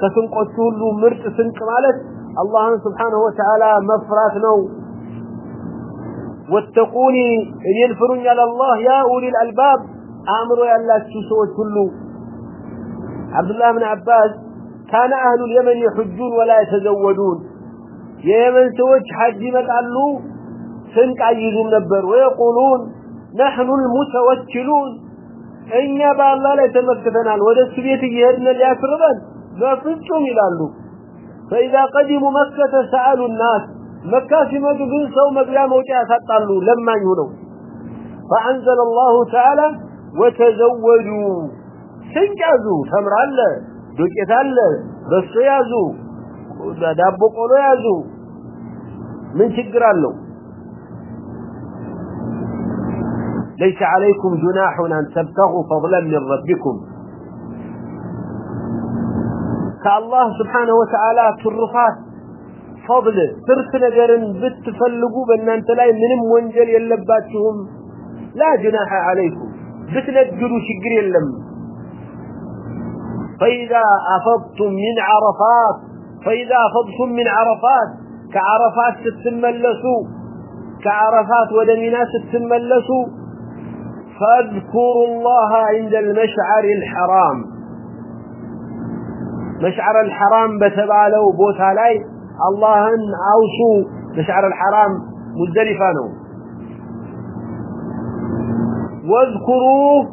[SPEAKER 1] ከስንቆቹ ሁሉ ምርጥ ስንቅ ማለት አላህን ስብሓንሁ ወተዓላ መፍራት ነው ወተቁኒ እኔን ፍሩኝ አለ አላህ ያ ኡሊ ልአልባብ አእምሮ ያላችሁ ሰዎች ሁሉ عبدالله بن عباس كان أهل اليمن يحجون ولا يتزودون የየመን ሰዎች ሐጅ ይመጣሉ ስንቅ አይዙም ነበር ويقولون نحن المتوكلون እኛ በአላህ ላይ ተመክተናል ወደ እሱ ቤት እየሄድን ሊያስርበን በፍጹም ይላሉ فإذا قدموا مكة سألوا الناس مكة سمدوا بن سو مقلا موجع سطلوا لما يهنوا فأنزل الله تعالى وتزودوا سنجازوا تمر الله دوكت الله بس يازوا دابو قولوا يازوا من شكر الله ليس عليكم جناح أن تبتغوا فضلا من ربكم كالله سبحانه وتعالى ترفات فضل ترك نجر بتفلقوا بأن أنت لا منهم وانجل يلباتهم لا جناح عليكم بتنجلوا شقر يلم فإذا أفضتم من عرفات فإذا أفضتم من عرفات كعرفات ستملسوا كعرفات ودمنا ستملسوا فاذكروا الله عند المشعر الحرام مشعر الحرام بتبالو بوتا لاي الله اوصوا مشعر الحرام مزدلفانو واذكروا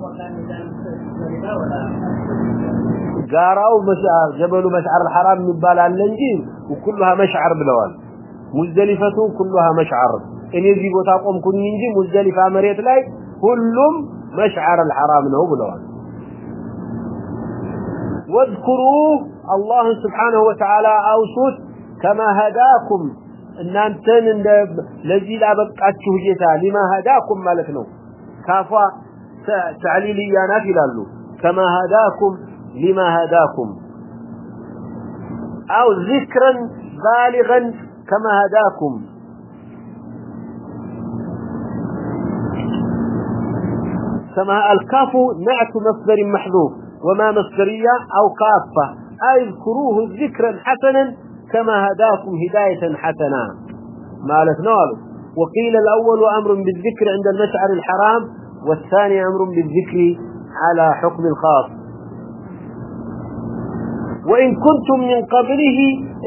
[SPEAKER 1] قاراو مشعر جبل مشعر الحرام مبالا اللنجي وكلها مشعر بلوان مزدلفة كلها مشعر إن يجي بوتا قوم كن ينجي مزدلفة مريت لاي كلهم مشعر الحرام نو بلوان واذكروا الله سبحانه وتعالى أوصوت كما هداكم. እናንተን ለዚህ ላበቃችሁ ጌታ لما هداكم ማለት ነው ካፏ ተዕሊልያ ናት ይላሉ كما هداكم لما هداكم. أو ذكرا بالغا كما هداكم. كما الكاف نعت مصدر محذوف. وما مصدرية أو كافة. اذكروه ذكرا حسنا كما هداكم هداية حسنا. مالت نوال. وقيل الأول أمر بالذكر عند المشعر الحرام، والثاني أمر بالذكر على حكم الخاص. وإن كنتم من قبله،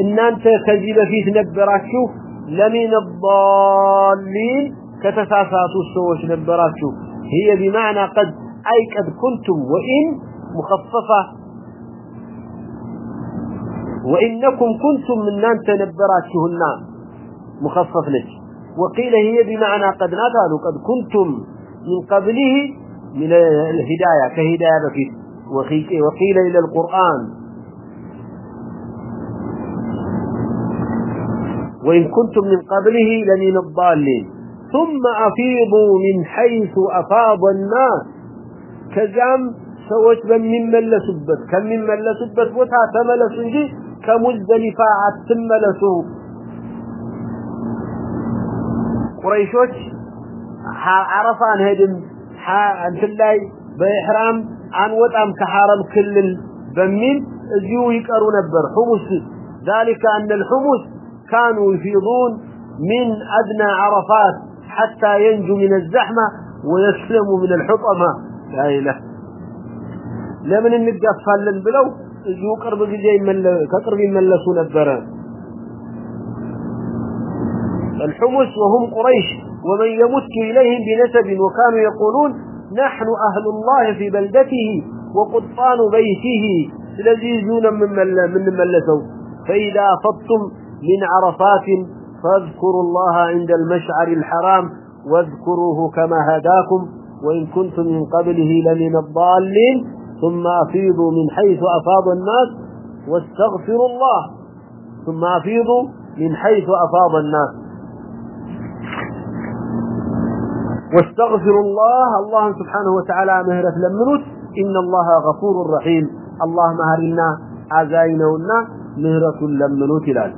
[SPEAKER 1] إن أنت كذب في نبراتشو لمن الضالين كتساسات السوش نبراتشو. هي بمعنى قد أي قد كنتم، وإن مخففة وإنكم كنتم من أن تنبراتهن. مخفف لك. وقيل هي بمعنى قد نتالوا قد كنتم من قبله من الهداية، كهداية بكيت. وقيل إلى القرآن. وإن كنتم من قبله لمن الضالين. ثم أفيضوا من حيث أفاض الناس. كزام سوت من ملسبت كم من ملسبت وتا تملسوا جي كمزدلفة تملسوا قريشوش عرفان هدم انت الله بإحرام، عن وطعم كحرم كل بمين؟ ازيو يقروا نبر. حمس ذلك أن الحمس كانوا يفيضون من أدنى عرفات حتى ينجوا من الزحمة ويسلموا من الحطمة. لا إله. لمن النقفال لنبلو ازيو قرب جزي كقرب يملسوا نبرا. الحمس وهم قريش ومن يمت إليهم بنسب وكانوا يقولون نحن أهل الله في بلدته وقطان بيته. لذيذون من, من ملسوا. فإذا أفضتم من عرفات فاذكروا الله عند المشعر الحرام واذكروه كما هداكم. وإن كنتم من قبله لمن الضالين. ثم أفيضوا من حيث أفاض الناس واستغفروا الله ثم أفيضوا من حيث أفاض الناس واستغفروا الله الله سبحانه وتعالى مهرة لمنوت إن الله غفور رحيم الله مهرنا عزاينونا مهرة لمنوت لال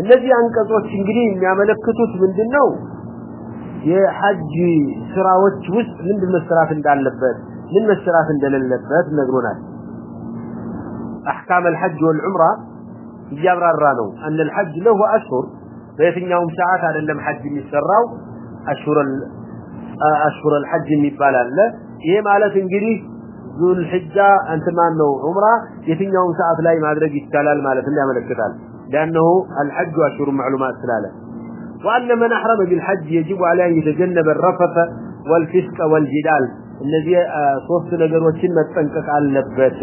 [SPEAKER 1] الذي أنكسوت شنجرين يعملكتوت من دنو የሐጅ ስራዎች ውስጥ ምንድን መስራት እንዳለበት ምን መስራት እንደሌለበት ነግሮናል احكام الحج والعمره እያብራራ ነው ان الحج له اشهر በየትኛውም ሰዓት አይደለም ሐጅ የሚሰራው اشهر اشهر الحج የሚባል አለ ይሄ ማለት እንግዲህ ዙል ሒጃ አንተ ማን ነው ዑምራ የትኛውም ሰዓት ላይ ማድረግ ይቻላል ማለት ያመለክታል لانه الحج اشهر معلومات سلاله وان من احرم بالحج يجب عليه ان يتجنب الرفث والفسق والجدال እነዚህ ሶስት ነገሮችን መጠንቀቅ አለበት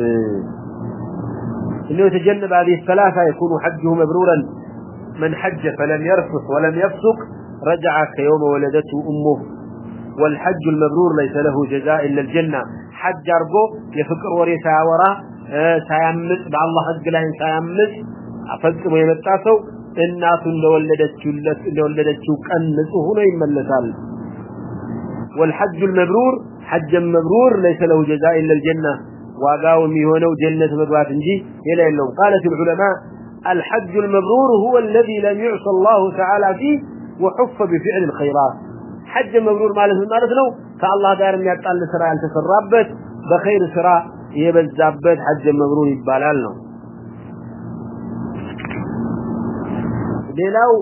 [SPEAKER 1] انه يتجنب هذه الثلاثه يكون حجه مبرورا من حج فلم يرفث ولم يفسق رجع كيوم ولدته امه والحج المبرور ليس له جزاء الا الجنه حج ارجو يفكر وري ساورا ሳያምጽ በአላህ ህግ ላይ ሳያምጽ አፈጽሞ የመጣ ሰው እናቱ እንደወለደችለት እንደወለደችው ቀን ንጹህ ሆኖ ይመለሳል والحج المبرور حج مبرور، ليس له جزاء إلا الجنة. وقاوم يهونه جنة مدوات انجي إلا إلا قالت العلماء، الحج المبرور هو الذي لم يعصى الله تعالى فيه وحف بفعل الخيرات. حج مبرور ما لسه نو فالله دار من يطال سراء التسرابت بخير سراء يبزابت حج مبرور يبالال نو ليلاو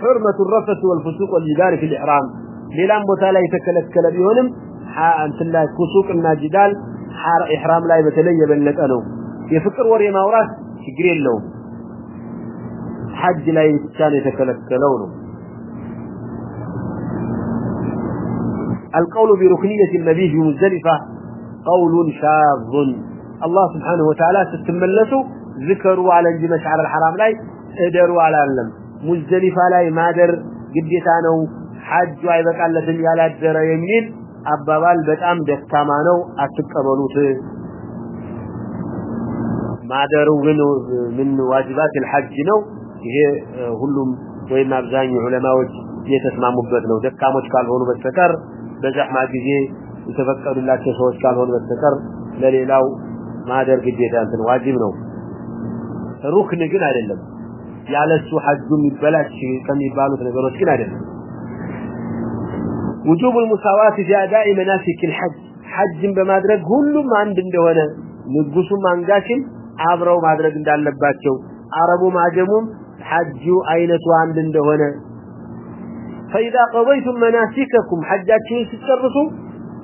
[SPEAKER 1] حرمة الرفث والفسوق والجدار في الإحرام. ليلان بوتا لا يتكلف كلبيونم እንትን ላይ ኩሱቅና ጅዳል ኢህራም ላይ በተለይ የበለጠ ነው የፍቅር ወሬ ማውራት ችግር የለውም ሐጅ ላይ ብቻ ነው የተከለከለው ነው القول بركنية النبي في مزدلفة قول شاذ الله سبحانه وتعالى تتملسوا ذكروا على انجي مشعر الحرام لاي ادروا على علم مزدلفة لاي مادر قديتانو حج አይበቃለትም ያላደረ የሚል አባባል በጣም ደካማ ነው አትቀበሉት ማደሩ ግን ምን ዋጅባት الحج ነው ይሄ ሁሉም ወይም አብዛኛው ዑለማዎች የተስማሙበት ነው ደካሞች ካልሆኑ በስተቀር በዛህማ ጊዜ የተፈቀዱላቸው ሰዎች ካልሆኑ በስተቀር ለሌላው ማደር ግዴታ እንትን ዋጅብ ነው ሩክን ግን አይደለም ያለሱ ሐጁ የሚበላሽ ከሚባሉት ነገሮች ግን አይደለም وجوب المساواة في أداء مناسك الحج حج بمادرق كلهم عند اندهونا نقصوا مانقاشم عبروا مادرق اندال لباتشو عربوا معجمهم حجوا أينتوا عند اندهونا فإذا قضيتم مناسككم حجاتهم سترسوا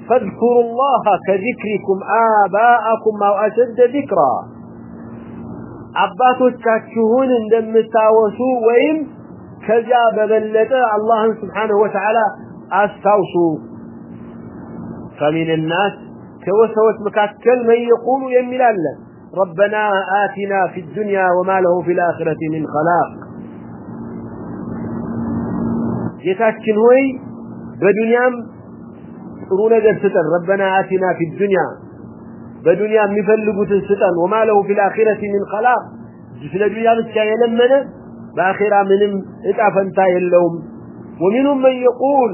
[SPEAKER 1] فاذكروا الله كذكركم آباءكم أو أشد ذكرا አባቶቻችሁን እንደምታወሱ ወይም ከዚያ በበለጠ አላህን ስብሓንሁ ወተዓላ አስታውሱ فمن الناس كوسوس مكاكل من يقول يميل الله ربنا آتنا في الدنيا وما له في الآخرة من خلاق يتاكن هوي بدنيا ጥሩ ነገር ስጠን ረበና አቲና ፊ ዱንያ በዱንያ የሚፈልጉትን ስጠን ወማ ለሁ ፊ ልአኺረት ምን ኸላቅ ስለ ዱንያ ብቻ የለመነ በአኺራ ምንም እጣ ፈንታ የለውም ወሚኑም መን የቁል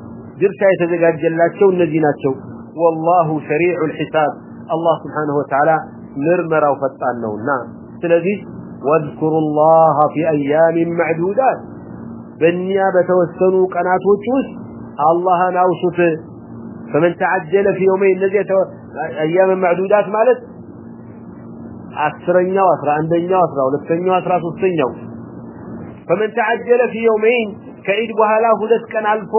[SPEAKER 1] ድርሻ የተዘጋጀላቸው እነዚህ ናቸው والله سريع الحساب۔ الله سبحانه وتعالى ምርመራው ፈጣን ነውና ስለዚህ واذكروا الله في ايام معدودات۔ በእኛ በተወሰኑ ቀናቶች ውስጥ አላህን አውሱት فمن تعجل في يومين እነዚህ ايام معدودات ማለት አስረኛው 11ኛው 12ኛው 13ኛው فمن تعجل في يومين ከኢድ በኋላ ሁለት ቀን አልፎ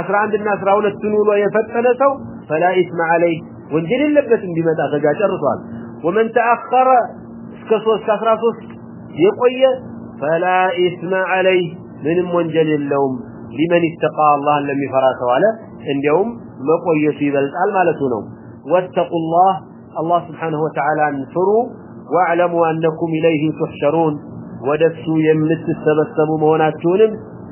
[SPEAKER 1] 11 እና 12 ውሎ የፈጠነ ሰው فلا اسم عليه ወንጀል የለበትም ቢመጣ ተጋ ጨርሷል ومن تاخر እስከ 3 13 የቆየ فلا اسم عليه ምንም ወንጀል የለውም لمن اتقى الله لم يفرا ተዋለ እንዲያውም መቆየቱ ይበልጣል ማለቱ ነው ወተቁላህ አላህ ስብሓንሁ ወተዓላ እንፍሩ ዋዕለሙ አነኩም ኢለይህ ትሕሸሩን ወደሱ የምትሰበሰቡ መሆናችሁንም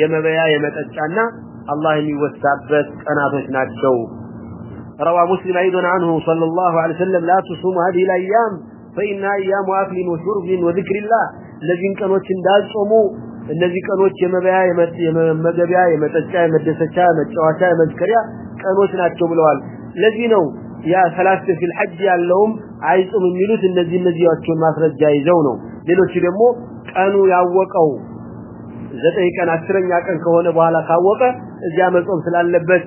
[SPEAKER 1] የመበያ የመጠጫና አላህ የሚወሳበት ቀናቶች ናቸው روى مسلم أيضا عنه صلى الله عليه وسلم لا تصوم هذه الأيام فإنها أيام أكل وشرب وذكر الله الذين كانوا تنداز صوموا الذي كانوا يمبيا يمجبيا يمتشا يمدسشا يمتشواشا يمذكريا كانوا تناتشوا بلوال الذين يا ثلاثة في الحج يالهم عايزهم الميلوت الذي الذي يواتشوا الماسرة جايزونه لنو تلمو كانوا يعوقوا ዘጠኝ ቀን አስረኛ ቀን ከሆነ በኋላ ካወቀ እዚያ መጾም ስላለበት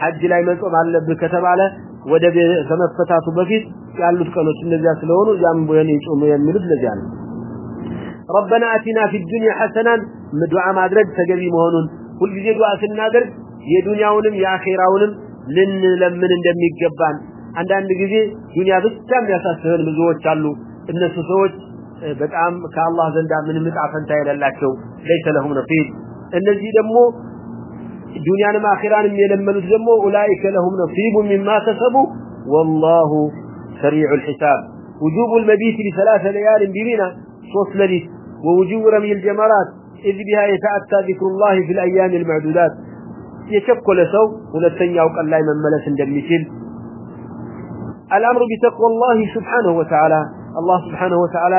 [SPEAKER 1] ሐጅ ላይ መጾም አለብህ ከተባለ ወደ ከመፈታቱ በፊት ያሉት ቀኖች እነዚያ ስለሆኑ እዚያም ወይኔ ጾም የሚሉት ለዚያ ነው ربنا اتنا في الدنيا حسنا دعاء ማድረግ ተገቢ መሆኑን ሁልጊዜ ዱዓ ስናደርግ የዱንያውንም የአኺራውንም ልንለምን እንደሚገባን አንዳንድ ጊዜ ዱንያ ብቻ የሚያሳስበን ብዙዎች አሉ እነሱ ሰዎች በጣም ከአላህ ዘንድ ምንም ዕጣ ፈንታ የሌላቸው ليس لهم نصيب እነዚህ ደግሞ ዱንያንም አኺራንም የለመኑት ደግሞ اولئك لهم نصيب مما كسبوا والله سريع الحساب وجوب المبيت لثلاث ليال بمنى صوت ليل ووجوب رمي الجمرات إذ بها يتأتى ذكر الله في الأيام المعدودات يشكل سو ولتنيا وقال لا يمملس እንደሚችል الأمر بتقوى الله سبحانه وتعالى الله سبحانه وتعالى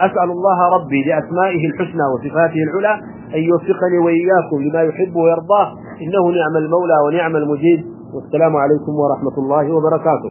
[SPEAKER 1] أسأل الله ربي لأسمائه الحسنى وصفاته العلى أن يوفقني وإياكم لما يحب ويرضاه. إنه نعم المولى ونعم المجيد. والسلام عليكم ورحمة الله وبركاته.